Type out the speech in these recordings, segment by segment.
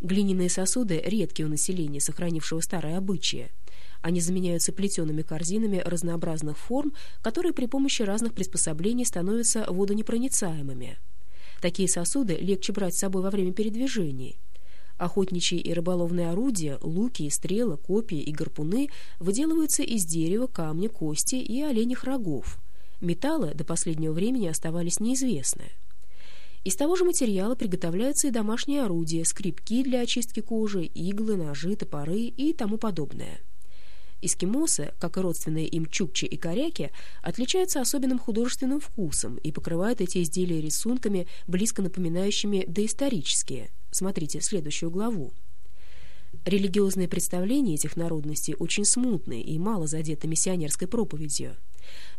Глиняные сосуды редкие у населения, сохранившего старые обычаи. Они заменяются плетеными корзинами разнообразных форм, которые при помощи разных приспособлений становятся водонепроницаемыми. Такие сосуды легче брать с собой во время передвижений. Охотничьи и рыболовные орудия, луки, стрелы, копья и гарпуны выделываются из дерева, камня, кости и оленьих рогов. Металлы до последнего времени оставались неизвестны. Из того же материала приготовляются и домашние орудия, скребки для очистки кожи, иглы, ножи, топоры и тому подобное. Эскимосы, как и родственные им чукчи и коряки, отличаются особенным художественным вкусом и покрывают эти изделия рисунками, близко напоминающими доисторические. Смотрите следующую главу. Религиозные представления этих народностей очень смутны и мало задеты миссионерской проповедью.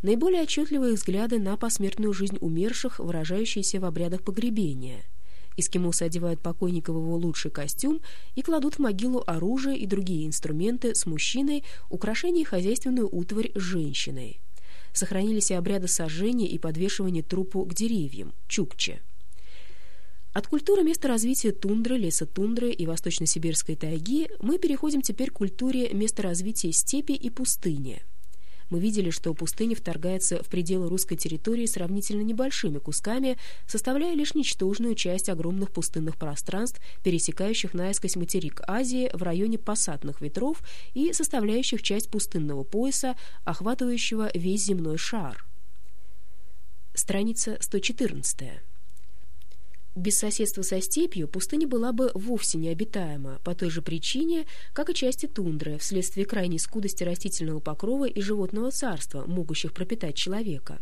Наиболее отчетливые взгляды на посмертную жизнь умерших, выражающиеся в обрядах погребения – Эскимосы одевают покойника в его лучший костюм и кладут в могилу оружие и другие инструменты с мужчиной, украшения и хозяйственную утварь с женщиной. Сохранились и обряды сожжения и подвешивания трупу к деревьям – чукче. От культуры места развития тундры, леса тундры и восточно-сибирской тайги мы переходим теперь к культуре места развития степи и пустыни – мы видели, что пустыня вторгается в пределы русской территории сравнительно небольшими кусками, составляя лишь ничтожную часть огромных пустынных пространств, пересекающих наискось материк Азии в районе пассатных ветров и составляющих часть пустынного пояса, охватывающего весь земной шар. Страница 114. Без соседства со степью пустыня была бы вовсе необитаема, по той же причине, как и части тундры, вследствие крайней скудости растительного покрова и животного царства, могущих пропитать человека.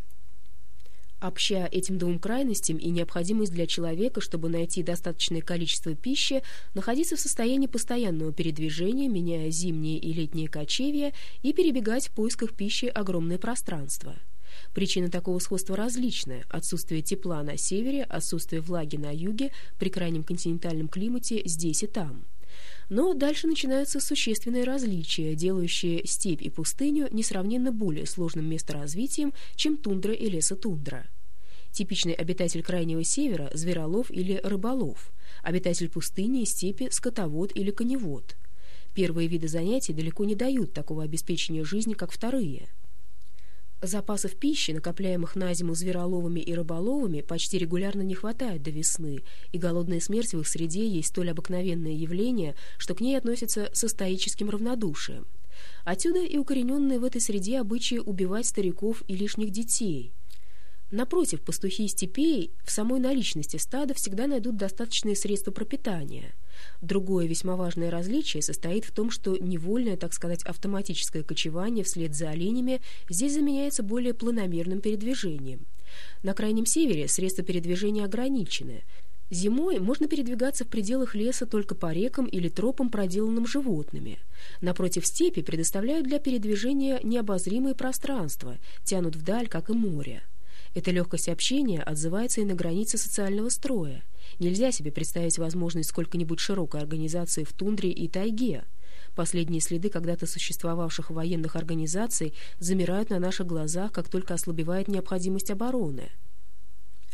Обща этим двум крайностям и необходимость для человека, чтобы найти достаточное количество пищи, находиться в состоянии постоянного передвижения, меняя зимние и летние кочевья и перебегать в поисках пищи огромное пространство – Причины такого сходства различны. Отсутствие тепла на севере, отсутствие влаги на юге, при крайнем континентальном климате здесь и там. Но дальше начинаются существенные различия, делающие степь и пустыню несравненно более сложным месторазвитием, чем тундра и лесотундра. Типичный обитатель Крайнего Севера – зверолов или рыболов, обитатель пустыни и степи – скотовод или коневод. Первые виды занятий далеко не дают такого обеспечения жизни, как вторые – Запасов пищи, накопляемых на зиму звероловыми и рыболовами, почти регулярно не хватает до весны, и голодная смерть в их среде есть столь обыкновенное явление, что к ней относятся со стоическим равнодушием. Отсюда и укорененные в этой среде обычаи убивать стариков и лишних детей. Напротив, пастухи степей в самой наличности стада всегда найдут достаточные средства пропитания – Другое весьма важное различие состоит в том, что невольное, так сказать, автоматическое кочевание вслед за оленями здесь заменяется более планомерным передвижением. На Крайнем Севере средства передвижения ограничены. Зимой можно передвигаться в пределах леса только по рекам или тропам, проделанным животными. Напротив степи предоставляют для передвижения необозримые пространства, тянут вдаль, как и море. Эта легкость общения отзывается и на границе социального строя. Нельзя себе представить возможность сколько-нибудь широкой организации в тундре и тайге. Последние следы когда-то существовавших военных организаций замирают на наших глазах, как только ослабевает необходимость обороны.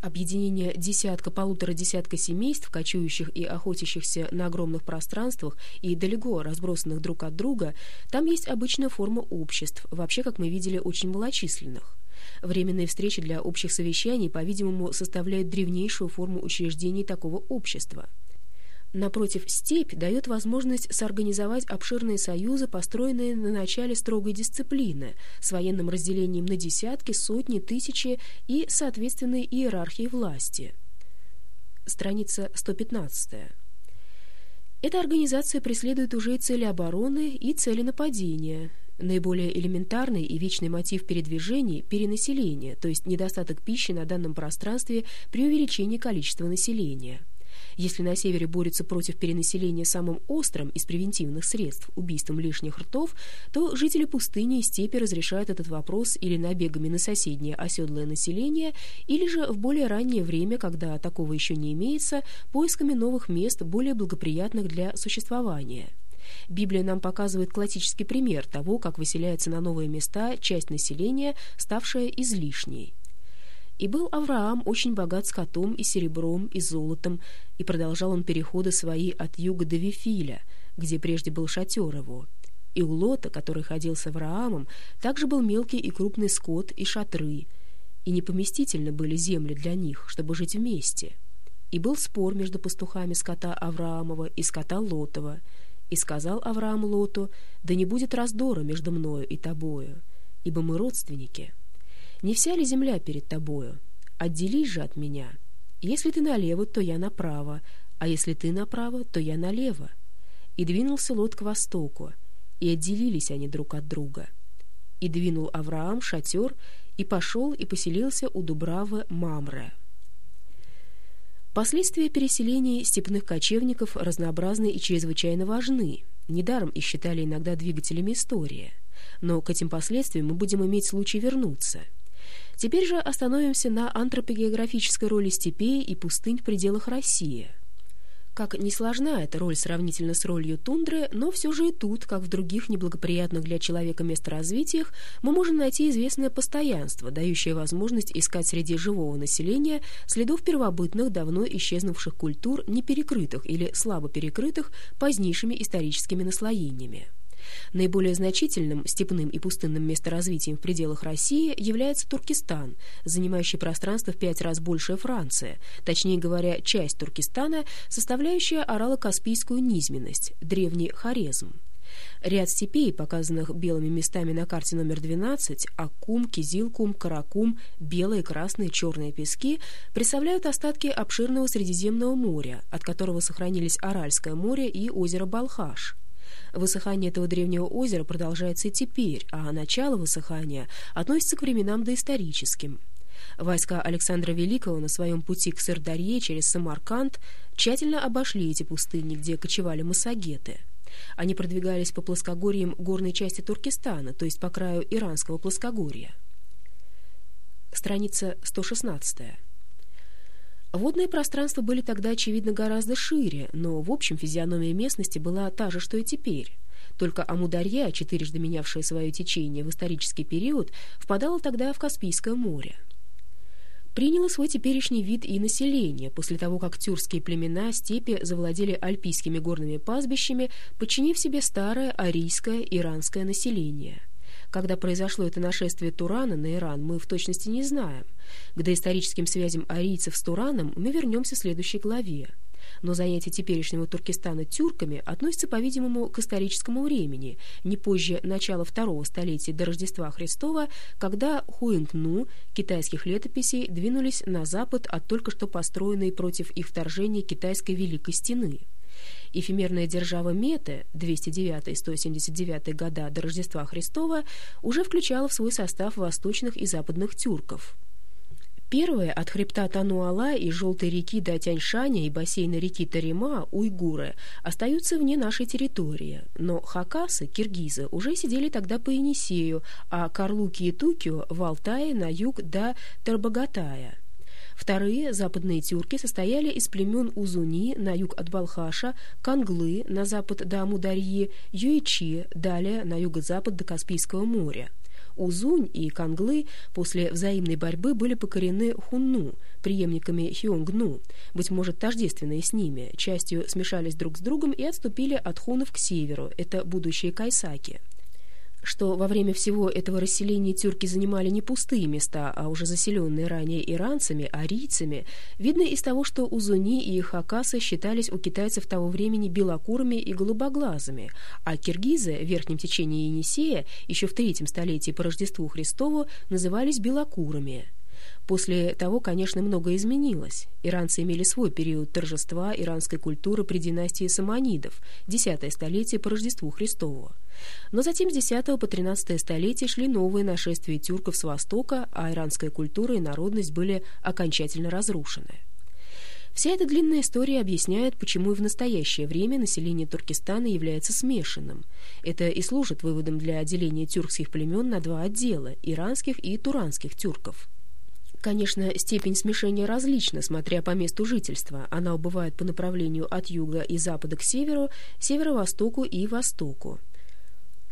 Объединение десятка-полутора десятка семейств, кочующих и охотящихся на огромных пространствах и далеко разбросанных друг от друга, там есть обычная форма обществ, вообще, как мы видели, очень малочисленных. Временные встречи для общих совещаний, по-видимому, составляют древнейшую форму учреждений такого общества. Напротив, степь дает возможность соорганизовать обширные союзы, построенные на начале строгой дисциплины, с военным разделением на десятки, сотни, тысячи и соответственной иерархией власти. Страница 115. Эта организация преследует уже и цели обороны, и цели нападения – Наиболее элементарный и вечный мотив передвижений – перенаселение, то есть недостаток пищи на данном пространстве при увеличении количества населения. Если на севере борются против перенаселения самым острым из превентивных средств – убийством лишних ртов, то жители пустыни и степи разрешают этот вопрос или набегами на соседнее оседлое население, или же в более раннее время, когда такого еще не имеется, поисками новых мест, более благоприятных для существования – Библия нам показывает классический пример того, как выселяется на новые места часть населения, ставшая излишней. И был Авраам очень богат скотом и серебром и золотом, и продолжал он переходы свои от юга до Вифиля, где прежде был шатер его. И у Лота, который ходил с Авраамом, также был мелкий и крупный скот и шатры, и непоместительны были земли для них, чтобы жить вместе. И был спор между пастухами скота Авраамова и скота Лотова. И сказал Авраам Лоту, «Да не будет раздора между мною и тобою, ибо мы родственники». Не вся ли земля перед тобою? Отделись же от меня. Если ты налево, то я направо, а если ты направо, то я налево. И двинулся Лот к востоку, и отделились они друг от друга. И двинул Авраам шатер, и пошел и поселился у Дубравы Мамре. Последствия переселения степных кочевников разнообразны и чрезвычайно важны. Недаром их считали иногда двигателями истории. Но к этим последствиям мы будем иметь случай вернуться – Теперь же остановимся на антропогеографической роли степей и пустынь в пределах России. Как не сложна эта роль сравнительно с ролью тундры, но все же и тут, как в других неблагоприятных для человека месторазвитиях, мы можем найти известное постоянство, дающее возможность искать среди живого населения следов первобытных, давно исчезнувших культур, не перекрытых или слабо перекрытых позднейшими историческими наслоениями. Наиболее значительным степным и пустынным месторазвитием в пределах России является Туркестан, занимающий пространство в пять раз больше Франции, точнее говоря, часть Туркестана, составляющая орало-каспийскую низменность, древний Хорезм. Ряд степей, показанных белыми местами на карте номер 12, Аккум, Кизилкум, Каракум, белые, красные, черные пески, представляют остатки обширного Средиземного моря, от которого сохранились Аральское море и озеро Балхаш. Высыхание этого древнего озера продолжается и теперь, а начало высыхания относится к временам доисторическим. Войска Александра Великого на своем пути к Сырдарье через Самарканд тщательно обошли эти пустыни, где кочевали массагеты. Они продвигались по плоскогорьям горной части Туркестана, то есть по краю иранского плоскогорья. Страница 116. Водные пространства были тогда, очевидно, гораздо шире, но в общем физиономия местности была та же, что и теперь. Только Амударья, четырежды менявшая свое течение в исторический период, впадала тогда в Каспийское море. Приняло свой теперешний вид и население, после того, как тюркские племена степи завладели альпийскими горными пастбищами, подчинив себе старое арийское иранское население – когда произошло это нашествие Турана на Иран, мы в точности не знаем. К доисторическим связям арийцев с Тураном мы вернемся в следующей главе. Но занятие теперешнего Туркестана тюрками относится, по-видимому, к историческому времени, не позже начала второго столетия до Рождества Христова, когда Хуингну китайских летописей двинулись на запад от только что построенной против их вторжения китайской Великой Стены. Эфемерная держава Мете 209-179 года до Рождества Христова уже включала в свой состав восточных и западных тюрков. Первые от хребта Тануала и Желтой реки до Тяньшаня и бассейна реки Тарима, уйгуры, остаются вне нашей территории, но хакасы, киргизы, уже сидели тогда по Енисею, а Карлуки и Тукио в Алтае на юг до Тарбагатая – Вторые западные тюрки состояли из племен Узуни на юг от Балхаша, Канглы на запад до Амударьи, Юичи далее на юго-запад до Каспийского моря. Узунь и Канглы после взаимной борьбы были покорены Хунну, преемниками Хионгну, быть может, тождественные с ними, частью смешались друг с другом и отступили от хунов к северу, это будущие кайсаки что во время всего этого расселения тюрки занимали не пустые места, а уже заселенные ранее иранцами, арийцами, видно из того, что узуни и хакасы считались у китайцев того времени белокурыми и голубоглазыми, а киргизы в верхнем течении Енисея еще в третьем столетии по Рождеству Христову назывались белокурыми. После того, конечно, многое изменилось. Иранцы имели свой период торжества иранской культуры при династии Саманидов, десятое столетие по Рождеству Христову. Но затем с X по XIII столетие шли новые нашествия тюрков с востока, а иранская культура и народность были окончательно разрушены. Вся эта длинная история объясняет, почему и в настоящее время население Туркестана является смешанным. Это и служит выводом для отделения тюркских племен на два отдела – иранских и туранских тюрков. Конечно, степень смешения различна, смотря по месту жительства. Она убывает по направлению от юга и запада к северу, северо-востоку и востоку.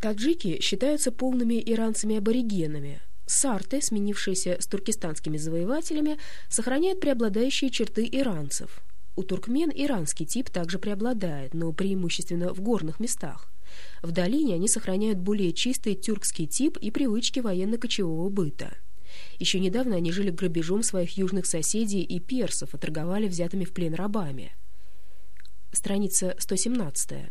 Таджики считаются полными иранцами-аборигенами. Сарты, сменившиеся с туркестанскими завоевателями, сохраняют преобладающие черты иранцев. У туркмен иранский тип также преобладает, но преимущественно в горных местах. В долине они сохраняют более чистый тюркский тип и привычки военно-кочевого быта. Еще недавно они жили грабежом своих южных соседей и персов и торговали взятыми в плен рабами. Страница 117.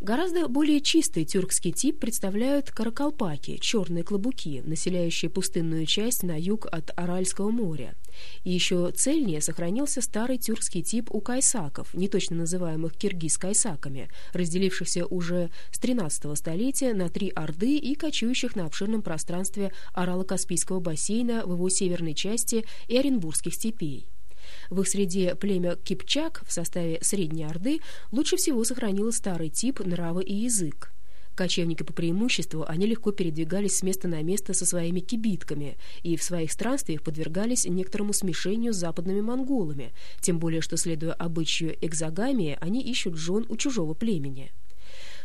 Гораздо более чистый тюркский тип представляют каракалпаки, черные клобуки, населяющие пустынную часть на юг от Аральского моря. И еще цельнее сохранился старый тюркский тип у кайсаков, неточно называемых киргиз-кайсаками, разделившихся уже с 13 столетия на три орды и кочующих на обширном пространстве Арало-Каспийского бассейна в его северной части и Оренбургских степей. В их среде племя Кипчак в составе Средней Орды лучше всего сохранило старый тип нрава и язык. Кочевники по преимуществу, они легко передвигались с места на место со своими кибитками и в своих странствиях подвергались некоторому смешению с западными монголами, тем более что, следуя обычаю экзогамии, они ищут жен у чужого племени.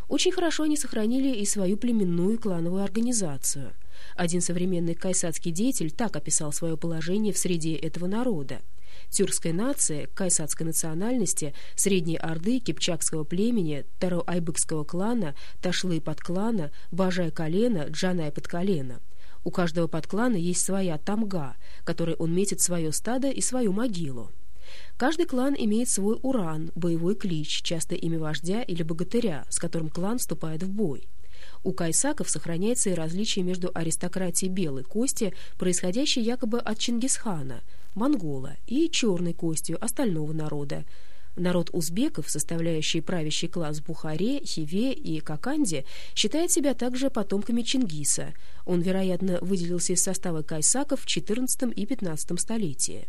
Очень хорошо они сохранили и свою племенную клановую организацию. Один современный кайсадский деятель так описал свое положение в среде этого народа – тюркской нации, кайсадской национальности, Средней Орды, кипчакского племени, Таро-Айбыкского клана, Ташлы-подклана, Бажай-колена, Джанай-подколена. У каждого подклана есть своя тамга, которой он метит свое стадо и свою могилу. Каждый клан имеет свой уран, боевой клич, часто имя вождя или богатыря, с которым клан вступает в бой. У кайсаков сохраняется и различие между аристократией белой кости, происходящей якобы от Чингисхана, монгола, и черной костью остального народа. Народ узбеков, составляющий правящий класс Бухаре, Хиве и Коканде, считает себя также потомками Чингиса. Он, вероятно, выделился из состава кайсаков в XIV и XV столетии.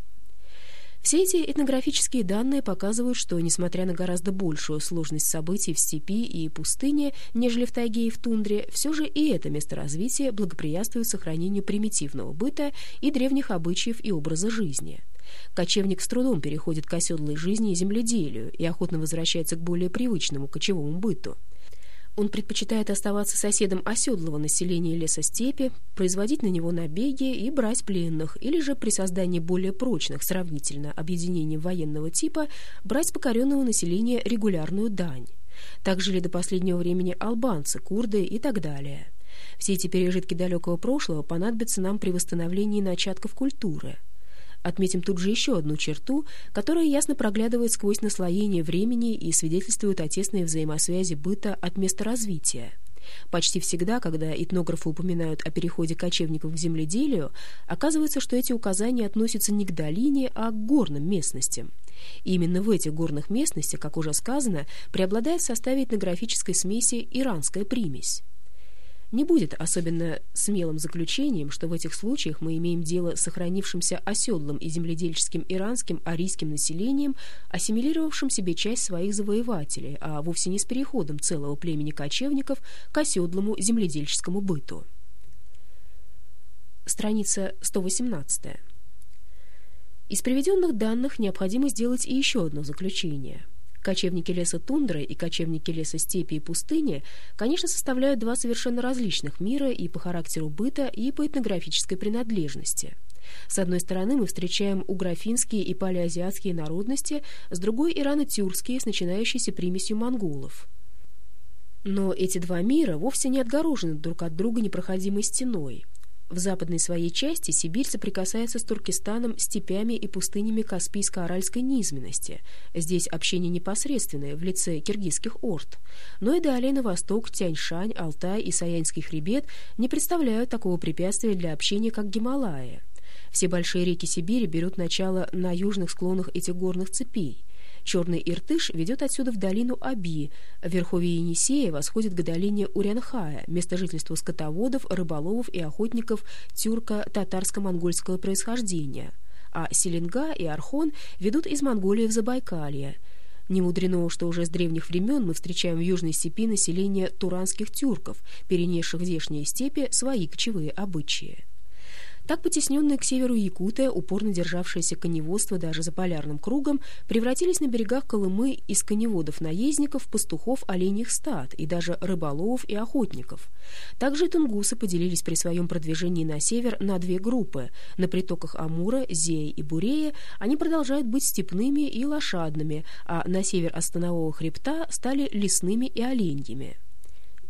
Все эти этнографические данные показывают, что, несмотря на гораздо большую сложность событий в степи и пустыне, нежели в тайге и в тундре, все же и это место развития благоприятствует сохранению примитивного быта и древних обычаев и образа жизни. Кочевник с трудом переходит к оседлой жизни и земледелию и охотно возвращается к более привычному кочевому быту. Он предпочитает оставаться соседом оседлого населения леса-степи, производить на него набеги и брать пленных, или же при создании более прочных сравнительно объединений военного типа брать покоренного населения регулярную дань. Так жили до последнего времени албанцы, курды и так далее. Все эти пережитки далекого прошлого понадобятся нам при восстановлении начатков культуры – Отметим тут же еще одну черту, которая ясно проглядывает сквозь наслоение времени и свидетельствует о тесной взаимосвязи быта от места развития. Почти всегда, когда этнографы упоминают о переходе кочевников к земледелию, оказывается, что эти указания относятся не к долине, а к горным местностям. И именно в этих горных местностях, как уже сказано, преобладает в составе этнографической смеси иранская примесь не будет особенно смелым заключением, что в этих случаях мы имеем дело с сохранившимся оседлым и земледельческим иранским арийским населением, ассимилировавшим себе часть своих завоевателей, а вовсе не с переходом целого племени кочевников к оседлому земледельческому быту. Страница 118. Из приведенных данных необходимо сделать и еще одно заключение – Кочевники леса тундры и кочевники леса степи и пустыни, конечно, составляют два совершенно различных мира и по характеру быта, и по этнографической принадлежности. С одной стороны, мы встречаем уграфинские и палеазиатские народности, с другой — ирано-тюркские с начинающейся примесью монголов. Но эти два мира вовсе не отгорожены друг от друга непроходимой стеной. В западной своей части Сибирь соприкасается с Туркестаном степями и пустынями Каспийско-Аральской низменности. Здесь общение непосредственное в лице киргизских орд. Но и далее на восток Тяньшань, Алтай и Саянский хребет не представляют такого препятствия для общения, как Гималая. Все большие реки Сибири берут начало на южных склонах этих горных цепей. Черный Иртыш ведет отсюда в долину Аби, верховье Енисея восходит к долине Урянхая, место жительства скотоводов, рыболовов и охотников тюрко-татарско-монгольского происхождения, а Селенга и Архон ведут из Монголии в Забайкалье. Не мудрено, что уже с древних времен мы встречаем в Южной степи население туранских тюрков, перенесших в здешние степи свои кочевые обычаи. Так потесненные к северу якуты, упорно державшиеся коневодства даже за полярным кругом, превратились на берегах Колымы из коневодов-наездников, пастухов оленьих стад и даже рыболовов и охотников. Также тунгусы поделились при своем продвижении на север на две группы. На притоках Амура, Зея и Бурея они продолжают быть степными и лошадными, а на север от Станового хребта стали лесными и оленьими.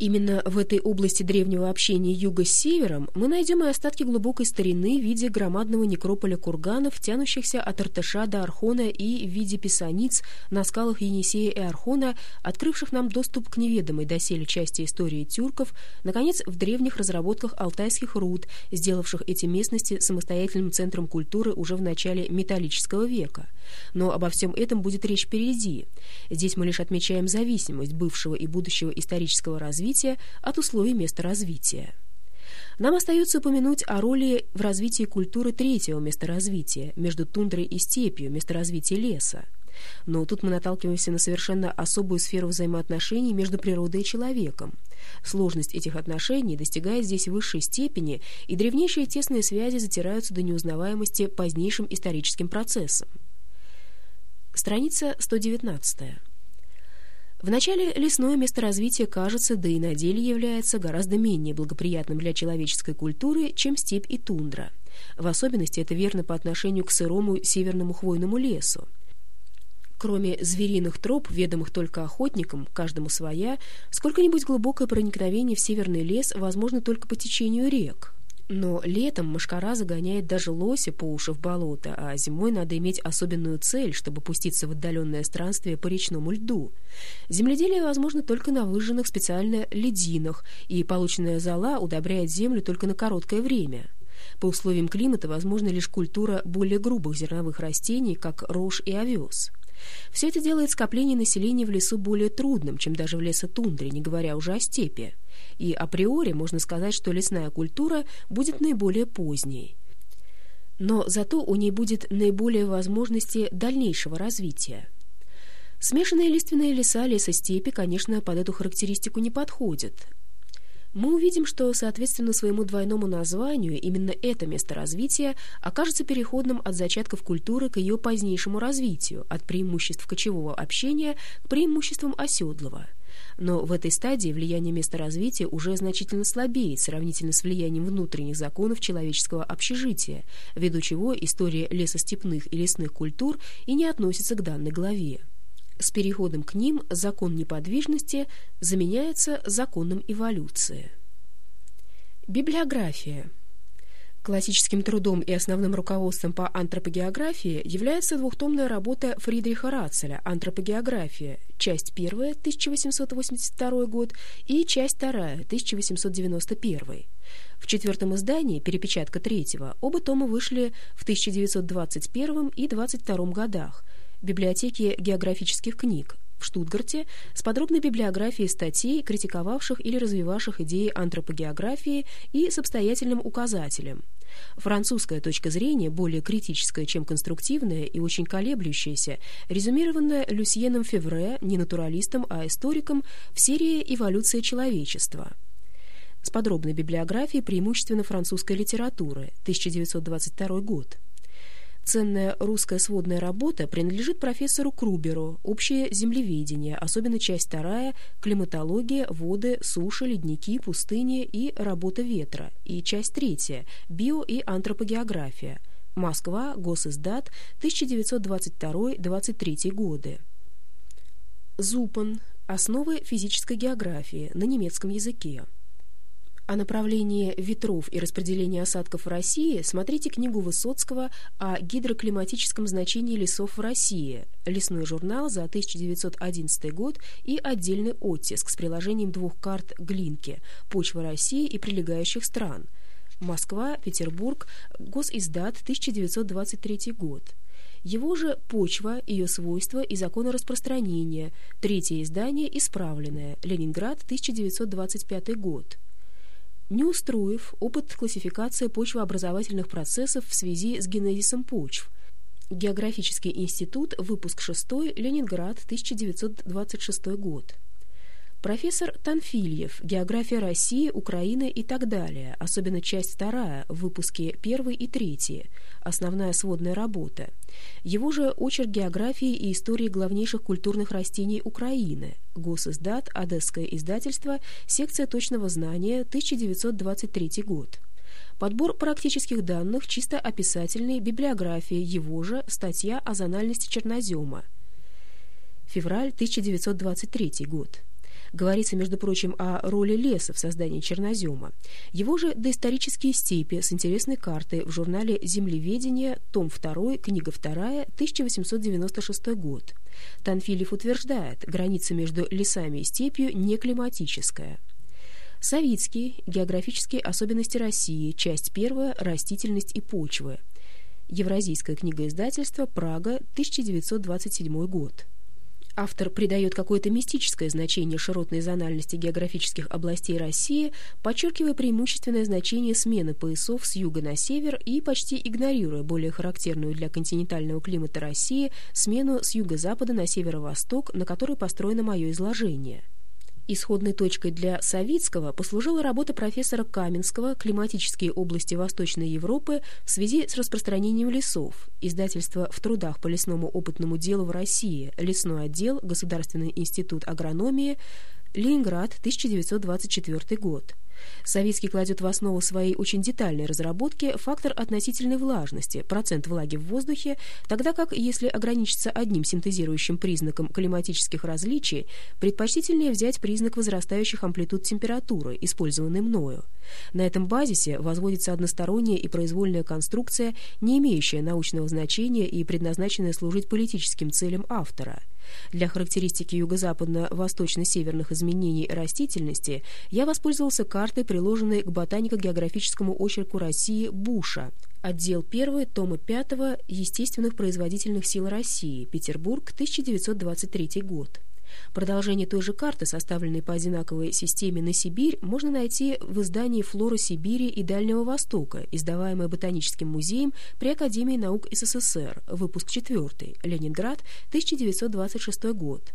Именно в этой области древнего общения юга с севером мы найдем и остатки глубокой старины в виде громадного некрополя курганов, тянущихся от Артыша до Архона и в виде писаниц на скалах Енисея и Архона, открывших нам доступ к неведомой доселе части истории тюрков, наконец, в древних разработках алтайских руд, сделавших эти местности самостоятельным центром культуры уже в начале металлического века. Но обо всем этом будет речь впереди. Здесь мы лишь отмечаем зависимость бывшего и будущего исторического развития от условий места развития. Нам остается упомянуть о роли в развитии культуры третьего места развития, между тундрой и степью, место развития леса. Но тут мы наталкиваемся на совершенно особую сферу взаимоотношений между природой и человеком. Сложность этих отношений достигает здесь высшей степени, и древнейшие тесные связи затираются до неузнаваемости позднейшим историческим процессом. Страница 119. В начале лесное место развития кажется, да и на деле является гораздо менее благоприятным для человеческой культуры, чем степь и тундра. В особенности это верно по отношению к сырому северному хвойному лесу. Кроме звериных троп, ведомых только охотникам, каждому своя, сколько-нибудь глубокое проникновение в северный лес возможно только по течению рек. Но летом мошкара загоняет даже лося по уши в болото, а зимой надо иметь особенную цель, чтобы пуститься в отдаленное странствие по речному льду. Земледелие возможно только на выжженных специально лединах, и полученная зола удобряет землю только на короткое время. По условиям климата возможна лишь культура более грубых зерновых растений, как рожь и овес. Все это делает скопление населения в лесу более трудным, чем даже в лесотундре, не говоря уже о степи. И априори можно сказать, что лесная культура будет наиболее поздней. Но зато у ней будет наиболее возможности дальнейшего развития. Смешанные лиственные леса, лесостепи, конечно, под эту характеристику не подходят мы увидим, что, соответственно своему двойному названию, именно это место развития окажется переходным от зачатков культуры к ее позднейшему развитию, от преимуществ кочевого общения к преимуществам оседлого. Но в этой стадии влияние места развития уже значительно слабеет сравнительно с влиянием внутренних законов человеческого общежития, ввиду чего история лесостепных и лесных культур и не относится к данной главе. С переходом к ним закон неподвижности заменяется законом эволюции. Библиография. Классическим трудом и основным руководством по антропогеографии является двухтомная работа Фридриха Рацеля «Антропогеография», часть первая, 1882 год, и часть вторая, 1891. В четвертом издании, перепечатка третьего, оба тома вышли в 1921 и 1922 годах – библиотеки географических книг в Штутгарте с подробной библиографией статей, критиковавших или развивавших идеи антропогеографии и с обстоятельным указателем. Французская точка зрения, более критическая, чем конструктивная и очень колеблющаяся, резюмированная Люсьеном Февре, не натуралистом, а историком, в серии «Эволюция человечества» с подробной библиографией преимущественно французской литературы, 1922 год. Ценная русская сводная работа принадлежит профессору Круберу «Общее землеведение», особенно часть вторая «Климатология, воды, суши, ледники, пустыни и работа ветра» и часть третья «Био- и антропогеография». Москва, Госиздат, 1922-23 годы. Зупан. Основы физической географии на немецком языке. О направлении ветров и распределении осадков в России смотрите книгу Высоцкого о гидроклиматическом значении лесов в России, лесной журнал за 1911 год и отдельный оттиск с приложением двух карт Глинки «Почва России и прилегающих стран». Москва, Петербург, Госиздат, 1923 год. Его же «Почва, ее свойства и законы распространения», третье издание «Исправленное», Ленинград, 1925 год. Неустроев опыт классификации почвообразовательных процессов в связи с генезисом почв. Географический институт, выпуск 6, Ленинград, 1926 год. Профессор Танфильев «География России, Украины и так далее», особенно часть вторая, в выпуске первый и третий, основная сводная работа. Его же очерк географии и истории главнейших культурных растений Украины, Госиздат, Одесское издательство, секция точного знания, 1923 год. Подбор практических данных, чисто описательный, библиография, его же, статья о зональности чернозема. Февраль 1923 год. Говорится, между прочим, о роли леса в создании чернозема. Его же доисторические степи с интересной картой в журнале «Землеведение», том 2, книга 2, 1896 год. Танфилев утверждает, граница между лесами и степью не климатическая. Савицкий. Географические особенности России. Часть первая. Растительность и почвы. Евразийское книгоиздательство. Прага. 1927 год. Автор придает какое-то мистическое значение широтной зональности географических областей России, подчеркивая преимущественное значение смены поясов с юга на север и почти игнорируя более характерную для континентального климата России смену с юго-запада на северо-восток, на которой построено мое изложение. Исходной точкой для Савицкого послужила работа профессора Каменского «Климатические области Восточной Европы в связи с распространением лесов», издательство «В трудах по лесному опытному делу в России», лесной отдел, Государственный институт агрономии, Ленинград, 1924 год. Советский кладет в основу своей очень детальной разработки фактор относительной влажности, процент влаги в воздухе, тогда как, если ограничиться одним синтезирующим признаком климатических различий, предпочтительнее взять признак возрастающих амплитуд температуры, использованный мною. На этом базисе возводится односторонняя и произвольная конструкция, не имеющая научного значения и предназначенная служить политическим целям автора – для характеристики юго-западно-восточно-северных изменений растительности я воспользовался картой, приложенной к ботанико-географическому очерку России Буша, Отдел 1, тома 5 «Естественных производительных сил России», Петербург, 1923 год. Продолжение той же карты, составленной по одинаковой системе на Сибирь, можно найти в издании «Флора Сибири и Дальнего Востока», издаваемое Ботаническим музеем при Академии наук СССР, выпуск 4, Ленинград, 1926 год.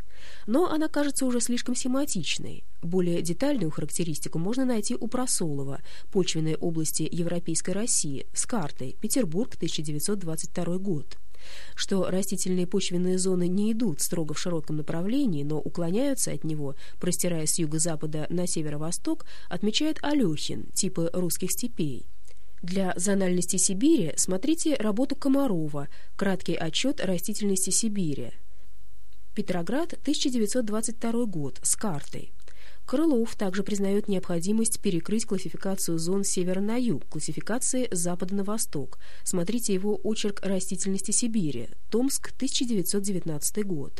Но она кажется уже слишком семантичной. Более детальную характеристику можно найти у Просолова «Почвенные области Европейской России» с картой «Петербург, 1922 год» что растительные почвенные зоны не идут строго в широком направлении, но уклоняются от него, простираясь с юго-запада на северо-восток, отмечает Алехин, типы русских степей. Для зональности Сибири смотрите работу Комарова «Краткий отчет растительности Сибири». Петроград, 1922 год, с картой. Крылов также признает необходимость перекрыть классификацию зон севера на юг, классификации запада на восток. Смотрите его очерк растительности Сибири, Томск, 1919 год.